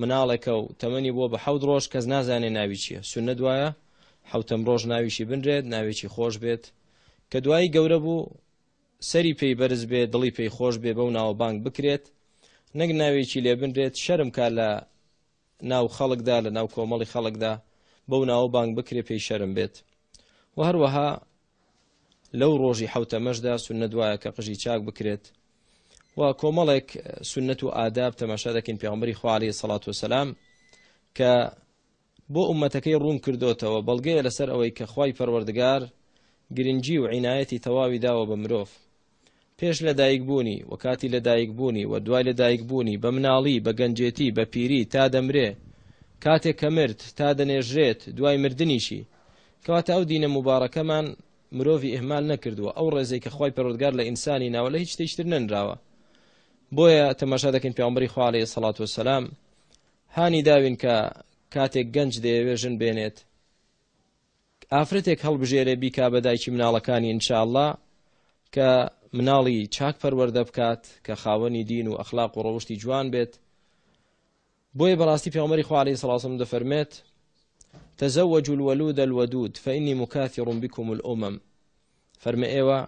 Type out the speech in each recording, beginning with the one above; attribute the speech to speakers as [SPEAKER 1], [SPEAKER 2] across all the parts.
[SPEAKER 1] مناڵێکە و تەمەنی بووە بە حەوت ڕۆژ کەس نازانێ ناوی چیە سوننەت وایە حەوتەم ڕۆژ ناویشی بنرێت ناوێکی خۆش بێت کە دوایی گەورە بوو سەری پێی بەرز بێ دڵی پێی خۆش بێ بەو ناوە بانگ بکرێت نەک ناوێکی لێ بنرێت شەرم کا لە ناو خەڵکدا لە ناو کۆمەڵی خەڵکدا بەو ناوە بانگ بکرێ پێی شەرم بێت و هەروەها لەو ڕۆژی حەوتەمەشدا سوننەت وایە کە قژی چاک بکرێت و کۆمەڵێک سوننەت و ئاداب تەماشا دەکەین پێغەمبەری خوا عەلەیهی سەڵات وسەلام کە بۆ ئومەتەکەی ڕوون کردوتەوە بەڵگەیە لەسەر ئەوەی کە خوای پەروەردگار گرنگی و عینایەتی تەواوی داوە بە مرۆڤ پێش لەدایکبوونی و کاتی لەدایکبوونی و دوای لەدایکبوونی، بە مناڵی، بە گەنجێتی، بە پیری، تا دەمرێ، کاتێ کە مرد، تا دەنێژرێت، دوای مردنیشی. کەواتە ئەو دینە موبارەکەمان مرۆڤی ئیهمال نەکردووە، ئەو ڕێزەی کە خوای پەروەردگار لە ئینسانی ناوە لە هیچ شتێکی تر نەنراوە. بۆیە تەماشا دەکەین پێغەمبەری خوا علیە سەڵات وسەلام هانی داوین کە کاتێک گەنج دەیەوێ ژن بێنێت، ئافرەتێک هەڵبژێرێ بیکا بە دایکی مناڵەکانی ان شاء اللە کە مناڵی چاک پەروەردە بکات کە خاوەنی دین و ئەخلاق و ڕەوشتی جوان بێت بۆیە بەڕاستی پێغمبەری خوا علیه الصلاة والسلام دەفەرمێت تزوجوا الولود الودود فإني مكاثر بكم الأمم فەرمە ئێوە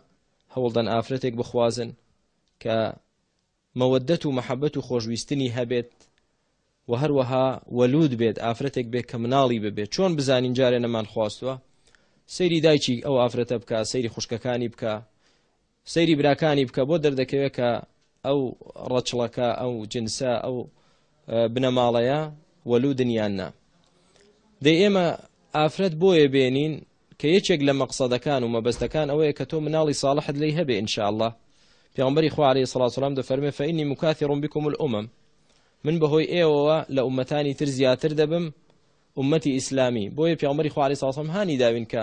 [SPEAKER 1] هەوڵدەن ئافرەتێک بخوازن کە مەوەدەت و مەحەبەت و خۆشویستنی هەبێت و هەروەها وەلود بێت ئافرەتێک بێت کە مناڵی ببێت چۆن بزانین جارێ نەمان خواستوە سەیری دایکی ئەو ئافرەتە بکە سەیری خوشکەکانی بکە سەیری براکانی بکە بۆ دەردەکەوێت کە ئەو ڕەچڵەکە ئەو جنسە ئەو بنەماڵەیە وەلو دنیان نا دەی ئێمە ئافرەت بۆیە بێنین کە یەکێک لە مەقسەدەکان و مەبەستەکان ئەوەیە کە تۆ مناڵی ساڵحت لێی هەبێ ان شاء اللە، پێغەمبەری خوا علیە الصلوة والسلام دەفەرموێ فإنی مکاثر بکم الامم من بەهۆی ئێوەوە لە ئومەتانی تر زیاتر دەبم ئومەتی ئیسلامی بۆیە پێغەمبەری خوا علیە الصلوة والسلام هانی داوین کە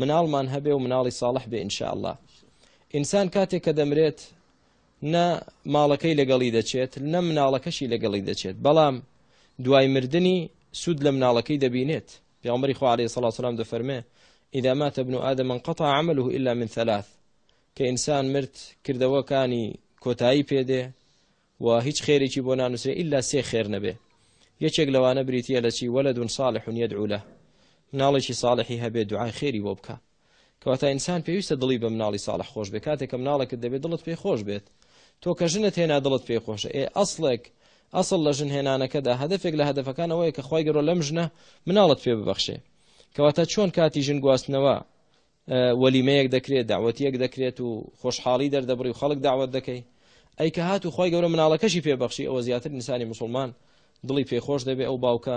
[SPEAKER 1] مناڵمان هەبێ و مناڵی ساڵح بێ ان شاء اللە ئینسان کاتێک کە دەمرێت نە ماڵەکەی لەگەڵی دەچێت نە مناڵەکەشی لەگەڵی دەچێت بەڵام دوای مردنی سوود لە مناڵەکەی دەبینێت پێغەمبەری خوا علیە سڵاو سلام دەفەرمێ ئیدا مات ابن ئادەم انقطع عمله الا من ثلاث کە ئینسان مرد کردەوەکانی کۆتایی پێدێ و هیچ خێرێکی بۆ نانووسێ ئللا سێ خێر نەبێ یەکێک لەوانە بریتە لە چی وەلە دون ساڵح یدعولە مناڵێکی ساڵحی هەبێ دوعای خێری بۆ بکە کەواتە ئینسان پێویستە دڵی بە مناڵی ساڵح خۆش بێ کاتێک کە مناڵێکت دەبێت دڵت پێی خۆش بێت تۆ کە ژنت هێنا دڵت پێی خۆشە ئێ ئەسڵێک ئەسڵ لە ژن هێنانەکەدا هەدفێک لە هەدفەکان ئەوەیە کە خی گەرۆ لەم ژنە مناڵت پێ ببەخشێ کەواتە چۆن کاتی ژن گواستنەوە وەلیمەیەک دەکرێت داوەتیەک دەکرێت و خۆشحاڵی دەردەبڕی و خەڵک داوت دەکەی ئەی کە هات و خی گەورە مناڵەکەشی پێبەخشی ئەوە زیاتر نیسانی مسلمان دڵی پێخۆش دەبێ ئەو باوکە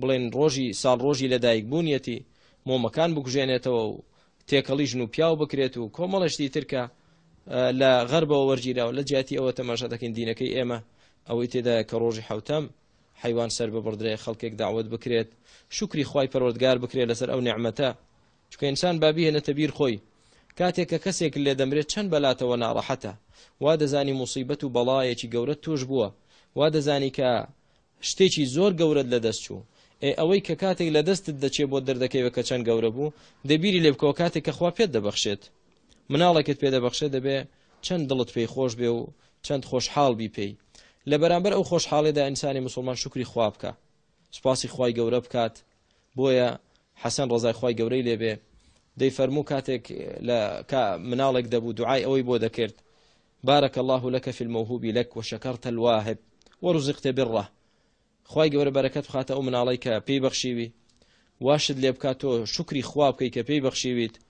[SPEAKER 1] بڵێن ڕۆژی ساڵڕۆژی لەدایک بوونیەتی، مۆمەکان بکوژێنێتەوە و تێکەڵی ژن و پیاو بکرێت و کۆمەڵە شتی تر کە لە غەربەوە وەرگیراوە، لە جیاتی ئەوە تەماشا دەکەین دینەکەی ئێمە ئەوەی تێدایە کە ڕۆژی حەوتەم حەیوان سەر ببڕدرێ، خەڵکێک دەعوەت بکرێت شوکری خوای پەروەردگار بکرێت لەسەر ئەو نیعمەتە، چونکە ئینسان با بیهێنێتە بیر خۆی کاتێک کە کەسێک لێ دەمرێت چەند بەلاتەوە ناڕەحەتە، وا دەزانی موسیبەت و بەڵایەکی گەورەت تووش بووە، وا دەزانی کە شتێکی زۆر گەورەت لەدەست چوو ئێ ئەوەی کە کاتێک لەدەستت دەچێ بۆت دەردەکەوێ کە چەند گەورە بوو دە بیری لێ بکەوە کاتێک کە خوا پێت دەبەخشێت مناڵێکت پێ دەبەخشێ دەبێ چەند دڵت پێی خۆش بێ و چەند خۆشحاڵ بی پێی لە بەرامبەر ئەو خۆشحاڵێدا ئینسانی مسوڵمان شوکری خوا بکا سوپاسی خوای گەورە بکات بۆیە حەسەن ڕەزای خوای گەورەی لێ بێ دەی فەرموو کاتێک لە کا مناڵێک دەبوو دوعای ئەوەی بۆ دەکرد بارك الله لك في الموهوب لك وشكرت الواهب ورزقت بره خوای گەورە بەرەکەت بخاتە ئەو مناڵی کە پێی بەخشیوی واشت لێ بکات تۆ شکری خوا بکەی کە پێی بەخشیویت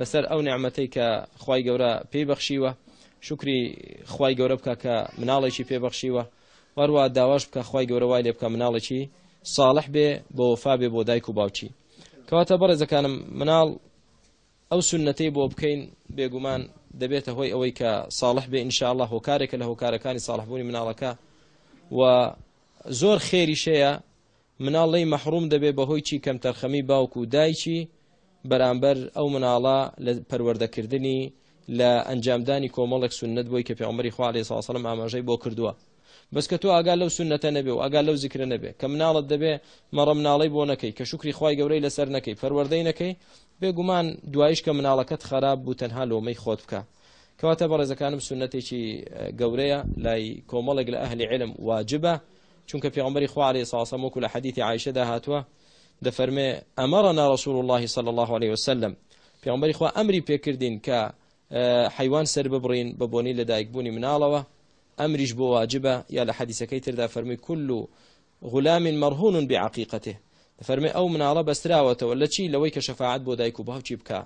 [SPEAKER 1] لەسەر ئەو نعمەتەی کە خوای گەورە پێی بەخشیوە شکری خوای گەورە بکە کە مناڵێکی پێ بەخشیوە وەروە داواش بکە خوای گەورە وای لێ بکە مناڵێکی ساڵح بێ بۆ وەفا بێ بۆ دایک و باوکی کەواتە بەڕێزەکانم مناڵ ئەو سنەتەی بۆ بکەین بێگومان دەبێتە هۆی ئەوەی کە ساڵح بێ ئینشاءله هۆکارێکە لە هۆکارەکانی ساڵحبوونی مناڵەکە و زۆر خێریشەیە مناڵی مەحروم دەبێت بەهۆی چی کەمتەرخەمی باوک و دایکی بەرامبەر ئەو مناڵە لە پەروەردە کردنی لە ئەنجامدانی کۆمەڵێک سونەت بۆی کە پێغەمبەری خوا علیه الصلاة والسلام ئاماژەی بۆ کردووە بەس کە تۆ ئاگا لەو سونەتە نەبێ و ئاگا لەو زیکرە نەبێ کە مناڵت دەبێ مەڕە مناڵی بۆ نەکەی کە شکری خوای گەورەی لەسەر نەکەی پەروەردەی نەکەی بێگومان دوایش کە مناڵەکەت خراپ بوو تەنها لۆمەی خۆت بکە کەواتە بەڕێزەکانم سونەتێکی گەورەیە لای کۆمەڵێک لە ئەهلی علم واجبە چونکە پێغەمبەری خوا علیه الصلوة والسلام وەکو لە حدیثی عائشەدا هاتووە دەفەرمێ ئەمرنا رسول الله صلی الله عليه وسلم پێغەمبەری خوا ئەمری پێکردین کە حیوان سەر ببڕین بە بۆنی لەدایک بوونی مناڵەوە ئەمریش بۆ واجبە یا لە حەدیسەکەی تردا فەرمی کل و غلام مرهون بعقیقته فەرمی ئەو مناڵە بەستراوەتەوە لە چی لەوەی کە شەفاعت بۆ دایک و باوکی بکە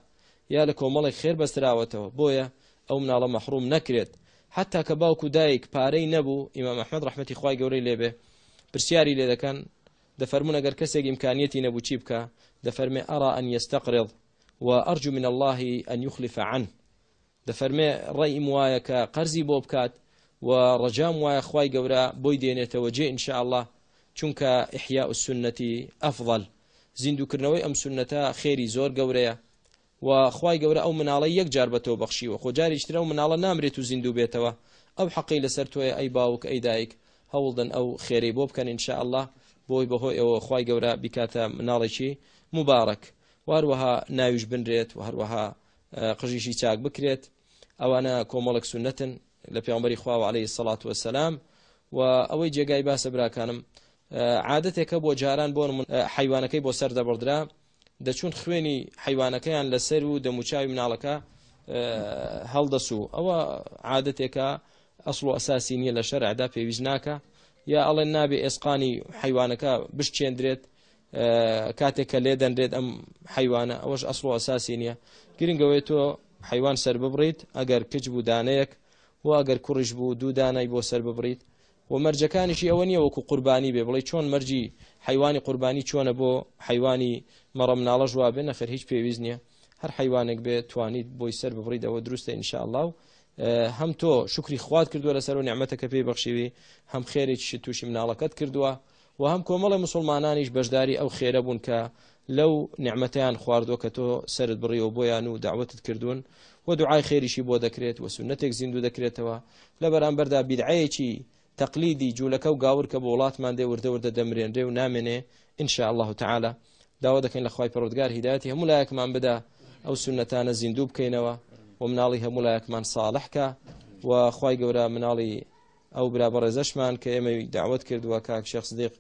[SPEAKER 1] یا لە کۆمەڵێک خێر بەستراوەتەوە بۆیە ئەو مناڵە مەحڕوم نەکرێت حەتا کە باوک و دایک پارەی نەبوو ئیمام ئەحمەد ڕەحمەتی خوای گەورەی لێبێ پرسیاری لێ دەکەن دەفەرمونە گەر کەسێک ئیمکانیەتی نەبوو چی بکە دەفەرمێ ئەرا ئەن یستەقرض وأرجو من الله أن يخلف عنه دەفەرمێ، ڕەئیم وایە کە قەرزی بۆ بکات و ڕەجام وایە خوای گەورە بۆی دێنێتەوە جێ ان شاء اللە، چونکە احیاء السنە افضل، زیندووکردنەوەی ئەم سوننەتە خێری زۆر گەورەیە و خوای گەورە ئەو مناڵەی یەک جار بە تۆ بەخشیوە خۆ جاریش تر ئەو مناڵە نامرێت و زیندوو بێتەوە، ئەو حەقەی لەسەر تۆیە ئەی باوک ئەی دایک هەوڵدەن ئەو خێرەی بۆ بکەن ان شاء اللە بۆی بەهۆی ئەوە خوای گەورە بیکاتە مناڵێکی مبارەک و هەروەها ناویش بنرێت و هەروەها قژیشی چاک بکرێت ئەوانە کۆمەڵک سنتن لە پیامبەری خواوە عليه سەڵات وسلام و ئەوەی جێگای باسە براکانم عادەتێکە بۆ جاران بۆ من حیوانەکەی بۆ سەر دەبڕدرا دەچون خوێنی حیوانەکەیان لەسەر و دەموچوی مناڵەکە هەڵدەسو ئەوە عادەتێکە ئەسڵ و ئەساسی نییە لە شەرعدا پێویست ناکە یا ئەڵێن نابێ ئێسقانی حیوانەکە بشتێندرێت کاتێک کە لێدەنرێت ئەم حیوانە ئەوەش ئەسڵ و ئەساسی نییە گرنگەوەی تۆ حیوان سەر ببڕیت ئەگەر کچ بوو دانەیەک و ئەگەر کوڕیش بوو دوو دانای بۆ سەر ببڕیت و مەرجەکانیشی ئەوە نییە وەکو قوربانی بێ بڵی چۆن مەرجی حیوانی قوربانی چۆنە بۆ حیوانی مەڕە مناڵەش وا بێ نەخر هیچ پێویست نییە هەر حیوانێک بێ توانیت بۆی سەر ببڕیت ئەوە دروستە انشاءله و هەم تۆ شکری خوات کردووە لەسەر و نعممەتەکە پێی بەخشیوی هەم خێرێکیشی تووشی مناڵەکەت کردووە وە هەم کۆمەڵی موسوڵمانانیش بەشداری ئەو خێرە بوون کە لەو نیعمەتەیان خواردووە کە تۆ سەرت بڕیوە بۆیان و دەعوەتت کردوون و دوعای خێریشی بۆ دەکرێت و سونەتێک زیندوو دەکرێتەوە لە بەرامبەردا بیدعەیەکی تەقلیدی جوولەکە و گاور کە بۆ وڵاتمان دێ وردە وردە دەمرێنرێ و نامێنێ ان شاء الله تعالی داوا دەکەین لە خوای پەروەردگار هیدایەتی هەموو لایەکمان بدا ئەو سونەتانە زیندوو بکەینەوە و مناڵی هەموو لایەکمان ساڵحکە و خوای گەورە مناڵی ئەو برا بەڕێزەشمان کە ئێمەی داوت کردووە کاک شێخ سدیق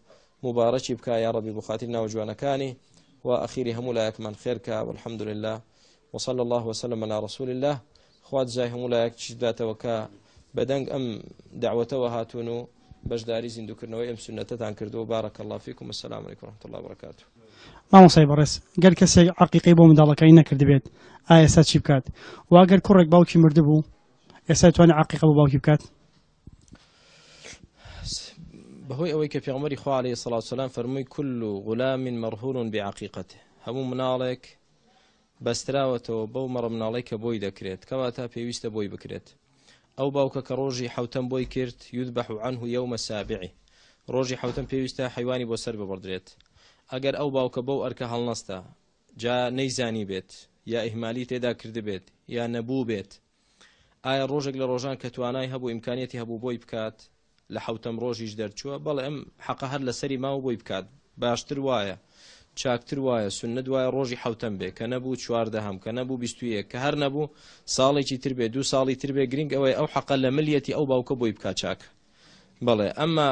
[SPEAKER 1] مبارەکی بکە یا ڕەبی بخاتیر ناو جوانەکانی و ئەخیری هەموو لایەکمان خێرکە والحمد لله وصل الله وسلم على رسول الله خوات جای هەموو لایەک چداتەوە کە بەدەنگ ئەم داوەتەوە هاتوون و بەشداری زیندوکردنەوەی ئەم سنەتتان کردو بارەکە الله فیکم و سلام علیکم رحمت الله برکات
[SPEAKER 2] مامۆسای بەڕێز گەر کەسێک عقیقی بۆ منداڵەکەی نەکردبێت ئایا سا چی بکات واگەر کوڕێک باوکی مردبوو ئێستا توانێت عقیقە بۆ باوکی بکات
[SPEAKER 1] بەهۆی ئەوەی کە پێغمەری خوارێ سەڵاوسلام فەرمووی کل و غلامین مەڕهورون بعقیقەت هەموو مناڵێک بەستراوەتەوە بەو مەڕە مناڵی کە بۆی دەکرێت کەوا تا پێویستە بۆی بکرێت ئەو باوکە کە ڕۆژی حوتەم بۆی کرد یود بەح و عنه یومە سابعی ڕۆژی حوتەم پێویستە حیوانی بۆ سەر ببڕدرێت ئەگەر ئەو باوکە بەو ئەرکە هەڵنەستا جا نەیزانیبێت یا ئیهمالی تێدا کردبێت یا نەبووبێت ئایا ڕۆژێک لە ڕۆژان کە توانای هەبوو ئیمکانیەتی هەبوو بۆی بکات لە حوتەم ڕۆژیش دەرچووە بەڵێ ئەم حەقە هەر لەسەری ماوە بۆی بکات باشتر وایە چاکتر وایە سنە دوایە ڕۆژی حوتەم بێ کە نەبوو چواردە هەم کە نەبوو بیستویە کە هەر نەبوو ساڵێکی تر بێ دوو ساڵی تر بێ گرنگ ئەوەی ئەو حەقە لە ملیەتی ئەو باوکە بۆی بکات چاکە بەڵێ ئەمما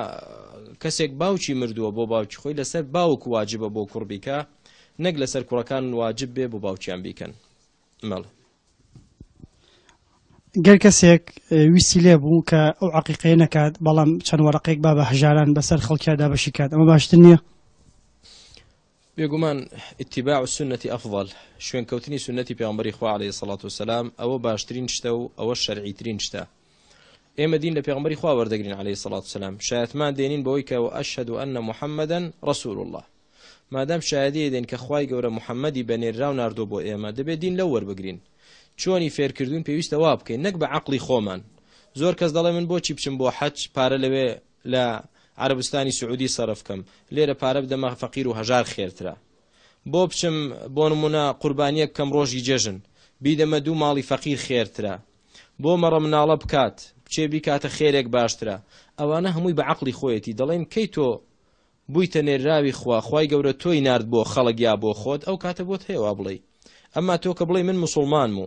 [SPEAKER 1] کەسێک باوکی مردووە بۆ باوکی خۆی لەسەر باوک واجبە بۆ کوڕ بیکە نەک لەسەر کوڕەکان واجب بێ بۆ باوکیان بیکەن مەڵێ
[SPEAKER 2] گەر کەسێک ویستی لێ بوو کە ئەو عقیقەیە نەکات بەڵام چەند وەرەقێک با بە هەژاران بەسەر خەڵکیادا بەشی کات ئەمە باشتر نییە
[SPEAKER 1] بێگومان اتباع السنە افضل، شوێنکەوتنی سوننەتی پێغەمبەری خوا علیە الصلوة والسلام ئەوە باشترین شتە و ئەوە شەرعیترین شتە. ئێمە دین لە پێغەمبەری خوا وەردەگرین علیه الصلوة والسلام شایەتمان دێنین بەوەی کە واشهد ان محمدا رسول الله مادام شایەدی دێن کە خوای گەورە محەممەدی بەنێرراو ناردۆ بۆ ئێمە دەبێت دین لەو وەربگرین چۆنی فێرکردوون پێویستە وا بکەین نەک بە عقلی خۆمان زۆر کەس دەڵێ من بۆچی بچم بۆ حەج پارە لەوێ لە عەرەبستانی سعودی سەرف کەم لێرە پارە بدەمە فەقیر و هەژار خێرترە بۆ بچم بۆ نمونە قوربانیەک بکەم ڕۆژی جەژن بیدەمە دوو ماڵی فەقیر خێرترە بۆ مەڕە مناڵە بکات بچێ بیکاتە خێرێک باشترە ئەوانە هەمووی بە عەقڵی خۆیەتی دەڵێن کەی تۆ بوویتە نێرراوی خوا خوای گەورە تۆی نارد بۆ خەڵک یا بۆ خۆت ئەو کاتە بۆت هەیە وا بڵێی ئەما تۆ کە بڵێی من موسڵمانم و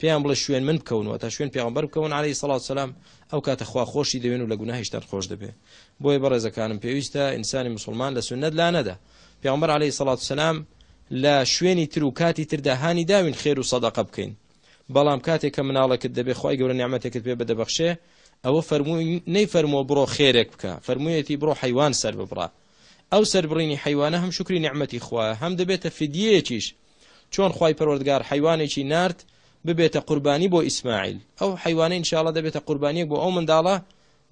[SPEAKER 1] پێیان بڵێ شوێن من بکەون و تا شوێن پێغمبەر بکەون عليه سڵاو سلام ئەو کاتە خوا خۆشی دەوێن و لە گوناهیشتان خۆش دەبێ بۆیە بەڕێزەکانم پێویستە ئینسانی مسلمان لە سنت لا نەدا پێغمبەر عليه سڵات سلام لە شوێنی تر و کاتی تردا هانی داوین خێر و سەدەقە بکەین بەڵام کاتێک کە مناڵێکت دەبێ خی گەورە نیامەتێکت پێ بدەبەخشێ ئەوە فەرمووی نەی فەرمووە بڕۆ خێرێک بکە فەرموویەتی بڕۆ حیوان سەر ببڕە ئەو سەربڕینی حیوانە هەم شکری نعممەتی خوایە هەم دەبێتە فدیەکیش چۆن خوای پەروەردگار حەیوانێکی نارد ببێتە قوربانی بۆ ئیسماعیل ئەو حەیوانە انشاءاللە دەبێتە قوربانیەک بۆ ئەو منداڵە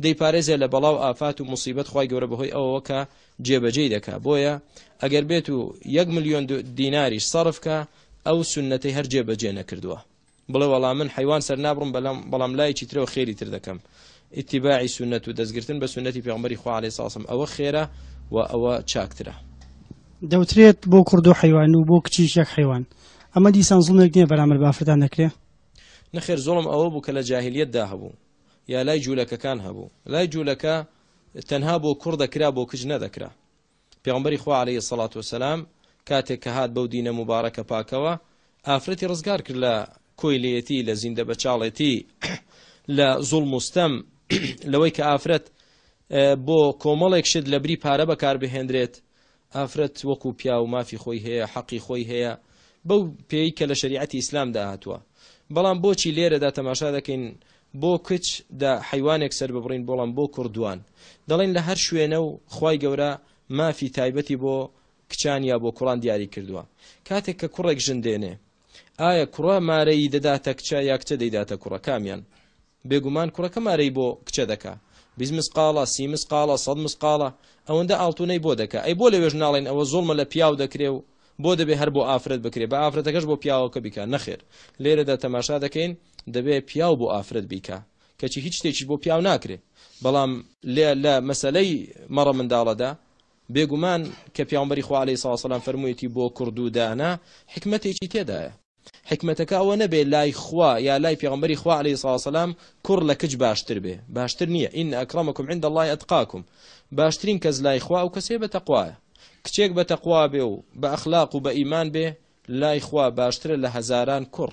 [SPEAKER 1] دەیپارێزێ لە بەڵا و ئافات و مصیبەت خی گەورە بەهۆی ئەوەوە کە جێبەجێی دەکا بۆیە ئەگەر بێت و یەک ملیۆن دیناریش سەرفکە ئەو سنەتی هەر جێبەجێ نەکردووە بڵێ وەڵا من حەیوان سەرنابڕم بەلام بەڵام لایەکی ترەوە خێری تر دەکەم ئیتیباعی سونەت و دەستگرتن بە سونەتی پێغمبەری خوا علیه ساسم ئەوە خێرە و ئەوە چاکترە
[SPEAKER 2] دەوترێت بۆ کوردو حیوان و بۆ کچیش یەک حیوان ئەمە دیسان زڵمێک نییە بەرامبەر بافرەتان دەکرێ
[SPEAKER 1] نەخێر زۆڵم ئەوە بوو کە لە جاهلیتدا هەبوو یا لای جوولەکەکان هەبوو لای جوولەکە تەنها بۆ کوڕ دەکرا بۆ کچ نەدەکرا پێغەمبەری خوا علیە سەڵات وسلام کاتێک کە هات بەو دینە مبارەکە پاکەوە ئافرەتی ڕزگار کرد لە کۆیلەتی لە زیندە بەچاڵێتی لە زوڵ مستەم لەوەی کە ئافرەت بۆ کۆمەڵێک شت لە بری پارە بەکار بهێندرێت ئافرەت وەکو پیا و مافی خۆی هەیە حەقی خۆی هەیە بەو پێی کە لە شریعەتی ئیسلام داهاتوە بەڵام بۆچی لێرەدا تەماشا دەکەین بۆ کچ دە حەیوانێک سەر ببڕین بۆڵام بۆ کوڕ دوان دەڵێن لە هەر شوێنە و خوای گەورە مافی تایبەتی بۆ کچان یا بۆ کوڕان دیاری کردوە کاتێک کە کوڕێک ژن دێنێ ئایا کوڕە مارەیی دەداتە کچە یا کچە دەیداتە کوڕە کامیان بێگومان کوڕەکە مارەی بۆ کچە دەکا بیست مسقاڵە سی مسقاڵە سەد مسقاڵە ئەوەندە ئاڵتونەی بۆ دەکا ئەی بۆ لەوێش ناڵێن ئەوە زوڵمە لە پیاو دەکرێ و بۆ دەبێ هەر بۆ ئافرەت بکرێ بە ئافرەتەکەش بۆ پیاوەکە بیکا نەخێر لێرەدا تەماشا دەکەین دەبێ پیاو بۆ ئافرەت بیکا کەچی هیچ شتێکیش بۆ پیاو ناکرێ بەڵام. لێ لە مەسەلەی مەڕە منداڵەدا بێگومان کە پیامبەری خوا علیە سڵاوە سلام فەرموویەتی بۆ کوڕد و دانا حیکمەتێکی تێدایە حیکمەتەکە ئەوە نەبێ لای خوا یا لای پیامبەری خوا علیە سڵاوە سلام کوڕ لە کچ باشتر بێ باشتر نییە ئین ئەکرمەکم عند الله ئەتقاکم باشترین کەس لای خوا ئەو کەسێ بە تەقوایە کچێک بە تەقوا بێ و بە ئەخلاق و بە ئیمان بێ لای خوا باشترە لە هەزاران کوڕ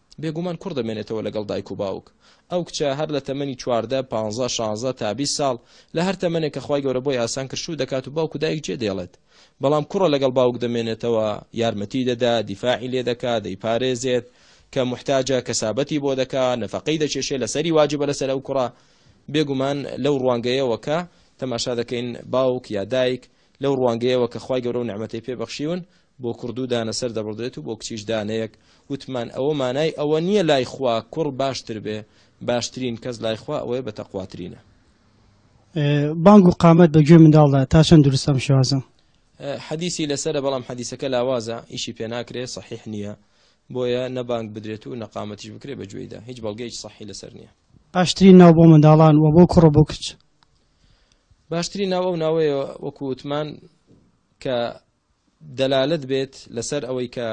[SPEAKER 1] بێگومان کوڕ دەمێنێتەوە لەگەڵ دایک و باوک. ئەو کچە هەر لە تەمەنی چواردە، پانزە، شانزە تا بیست ساڵ، لە هەر تەمەنێک کە خوای گەورە بۆی ئاسان کرد شوو دەکات و باوک و دایک جێ دێڵێت. بەڵام کوڕە لەگەڵ باوک دەمێنێتەوە، یارمەتیی دەدا، دیفاعی لێ دەکا، دەیپارێزێت، کە موحتاجە کەسابەتی بۆ دەکا، نەفەقەی دەکێشێ، لەسەری واجبە لەسەر ئەو کوڕە. بێگومان لەو ڕوانگەیەوە کە تەماشا دەکەین باوک یا دایک، لەو ڕوانگەیەوە کە خوای گەورە و نیعمەتەی پێ بەخشیون بۆ کوڕ دوو دانە سەر دەبڕدرێت و بۆ کچیش دانەیەک، وتمان ئەوە مانای ئەوە نییە لای خوا کوڕ باشتر بێ، باشترین کەس لای خوا ئەوەیە بە تەقواترینە.
[SPEAKER 2] بانگ و قامەت بە گوێ منداڵدا تا چەند دروستە ئەم شێوازە؟
[SPEAKER 1] حەدیسی لەسەرە بەڵام حەدیسەکە لاوازە ئیشی پێ ناکرێ صحیح نییە بۆیە نە بانگ بدرێت و نەقامەتیش بکرێ بە گوێیدا هیچ بەڵگەیەکی صحی لەسەر نییە.
[SPEAKER 2] باشترین ناو بۆ منداڵان و بۆ کوڕ و بۆ کچ؟
[SPEAKER 1] باشترین ناو ئەو ناوەیە وەکو وتمان کە دەلالت بێت لەسەر ئەوەی کە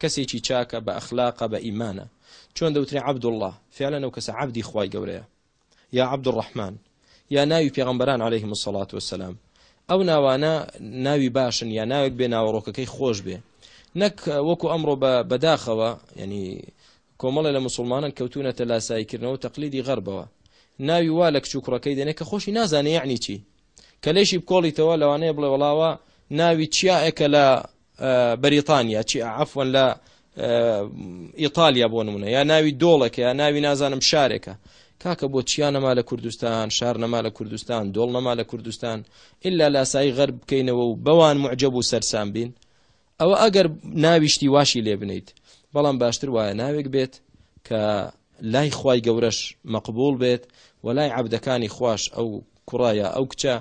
[SPEAKER 1] کەسێکی چاکە بە ئەخلاقە بە ئیمانە چۆن دەوترێ عبدله فعلەن ئەو کەسە عبدی خی گەورەیە یا عبد الرحمن یا ناوی پێغمبەران عليهلەیهم سەڵات وسلام ئەو ناوانە ناوی باشن یا ناوێک بێ ناوەڕۆکەکەی خۆش بێ نەک وەکو ئەمڕۆ بە بەداخەوە ینی کۆمەڵێ لە موسوڵمانان کەوتوونەتە لاساییکردنەوەو تەقلیدی غەربەوە، ناوی وا لە کچ و کوڕەکەی دەنێ کە خۆشی نازانێ یەعنی چی؟ کە لێشی بکۆڵیتەوە لەوانەیە بڵێ وەڵا ئەوە ناوی چیائەکە لە بەریتانیا چی عەفوەن لە ئیتالیا بۆ نمونە یا ناوی دۆڵێکە یا ناوی نازانم شارێکە کاکە بۆ چیا نەما لە کوردستان شار نەما لە کوردستان دۆڵ نەما لە کوردستان ئللا لاسایی غەرب بکەینەوە و بەوان معجب و سەرسان بین ئەوە ئەگەر ناویشتی واشی لێ بنیت بەڵام باشتر وایە ناوێک بێت کە لای خوای گەورەش مەقبول بێت و لای عبدەکانی خوش ئەو کوڕایە ئەو کچە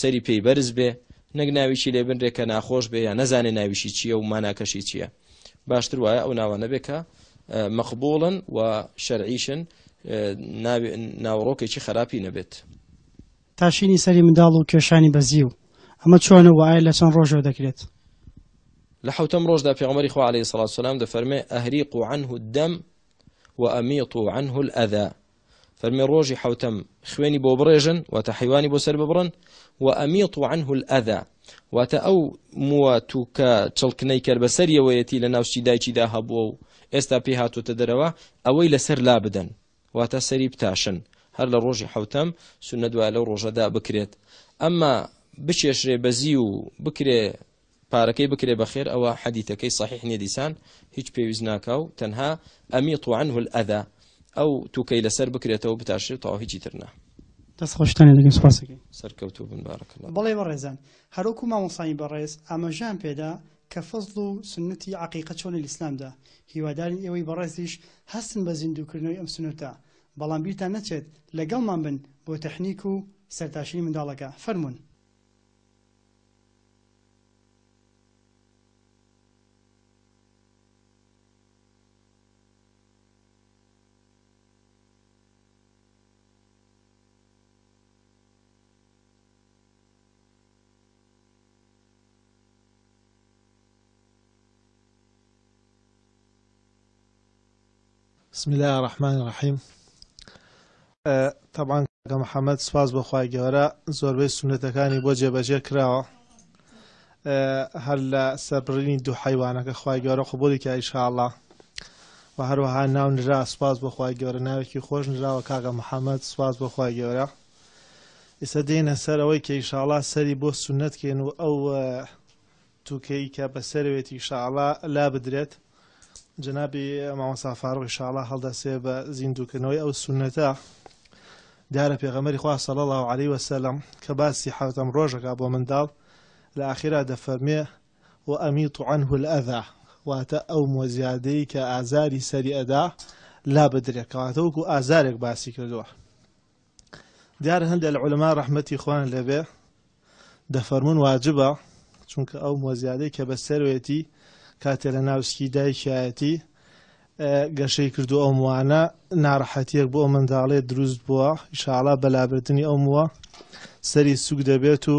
[SPEAKER 1] سەری پێی بەرز بێ نەک ناویشی لێ بنرێ کە ناخۆش بێ یا نەزانێ ناویشی چییە و ماناکەشی چییە باشتر وایە ئەو ناوانە بێ کە مەقبولن و شەرعیشن ناوڕۆکێکی خراپی نەبێت.
[SPEAKER 2] تاشینی سەری منداڵ و کێشانی بە زیو ئەمە چۆنە وە ئایا لە چەند ڕۆژەوە دەکرێت؟
[SPEAKER 1] لە حەوتەم ڕۆژدا پێغەمبەری خوا علیە سڵات سلام دەفەرمێ ئەهریقو عنه الدم و ئەمیطو عنه الأذى فەرمی ڕۆژی حوتەم خوێنی بۆ بڕێژن واتە حیوانی بۆ سەر ببڕن و ئەمیط و عنه الأذى واتە ئەو مووە تووکە چڵکنەی کەر بەسەریەوەیەتی لە ناوچی دایکیدا هەبووە و ئێستا پێی هاتوتە دەرەوە ئەوەی لەسەر لا بدەن واتە سەری بتاشن هەر لە ڕۆژی حەوتەم سونەت وایە لەو ڕۆژەدا بکرێت ئەمما بچێشرێ بەزی و بکرێ پارەکەی بکرێ بەخێر ئەوە حەدیتەکەی صحیح نیە دیسان هیچ پێویست ناکا و تەنها ئەمیط عنه الأذى ئەو توکەی لەسەر بکرێتەوە بتاشرێت تەواو هیچی تر نا
[SPEAKER 2] دەست خۆشتانە دەگەم سپاسەکەی
[SPEAKER 1] سەرکەوتوو بن بارەکەڵڵا
[SPEAKER 2] بەڵێ بەڕێزان هەروەکو مامۆستای بەڕێز ئاماژەیان پێدا کە فەزڵ و سوننەتی عەقیقە چۆنە لەئیسلامدا، هیوادارین ئێوەی بەڕێزیش هەستن بە زیندووکردنەوەی ئەم سوننەتە، بەڵام بیرتان نەچێت لەگەڵمان بن بۆ تەحنیک و سەرتاشینی منداڵەکە. فەرموون.
[SPEAKER 3] بسم اللە الرحمن الرحیم طبعا کە محەممەد سپاس بۆ خخوای گەورە زۆربەی سونەتەکانی بۆ جێبەجێ کراوە هەر لە سەربڕینی دوو حیوانەکە خخوای گەورە قوبولی کە ئیشاءله و هەروەها ناو نرا سپاس بۆ خخوای گەورە ناوێکی خۆش نراوە کاگە محەممەد سپاس بۆ خخوای گەورە ئیستا دێنە سەر ئەوەی کە ئیشاڵا سەری بۆ سونەت کێن و ئەو توکەی کە بەسەرێتی ئیشاڵا لا بدرێت جنابی مامۆسا فاروق ئیشاڵا هەڵدەسێ بە زیندووکردنەوەی ئەو سونەتە دارە پێغەمەری خوا صلی الله عليه وسلم کە باسی حەوتەم ڕۆژەکە بۆ منداڵ لە ئاخیرا دەفەرمێ و ئەمیت عنه الأذى واتە ئەو مۆزیادەی کە ئازاری سەری ئەدا لا بدرێت کەواتە وەکو ئازارێک باسی کردووە دیارە هەندێک لە عولەما ڕەحمەتی خوان لێبێ دەفەرمون واجبە چونکە ئەو مۆزیادەی کە بە سەرێتی کاتێ لە ناوسکی دایکایەتی گەشەی کردو ئەو وانە ناڕەحەتیەک بۆ منداڵێ دروست بووە شاڵا بەلابردننی ئەو وە سەری سوک دەبێت و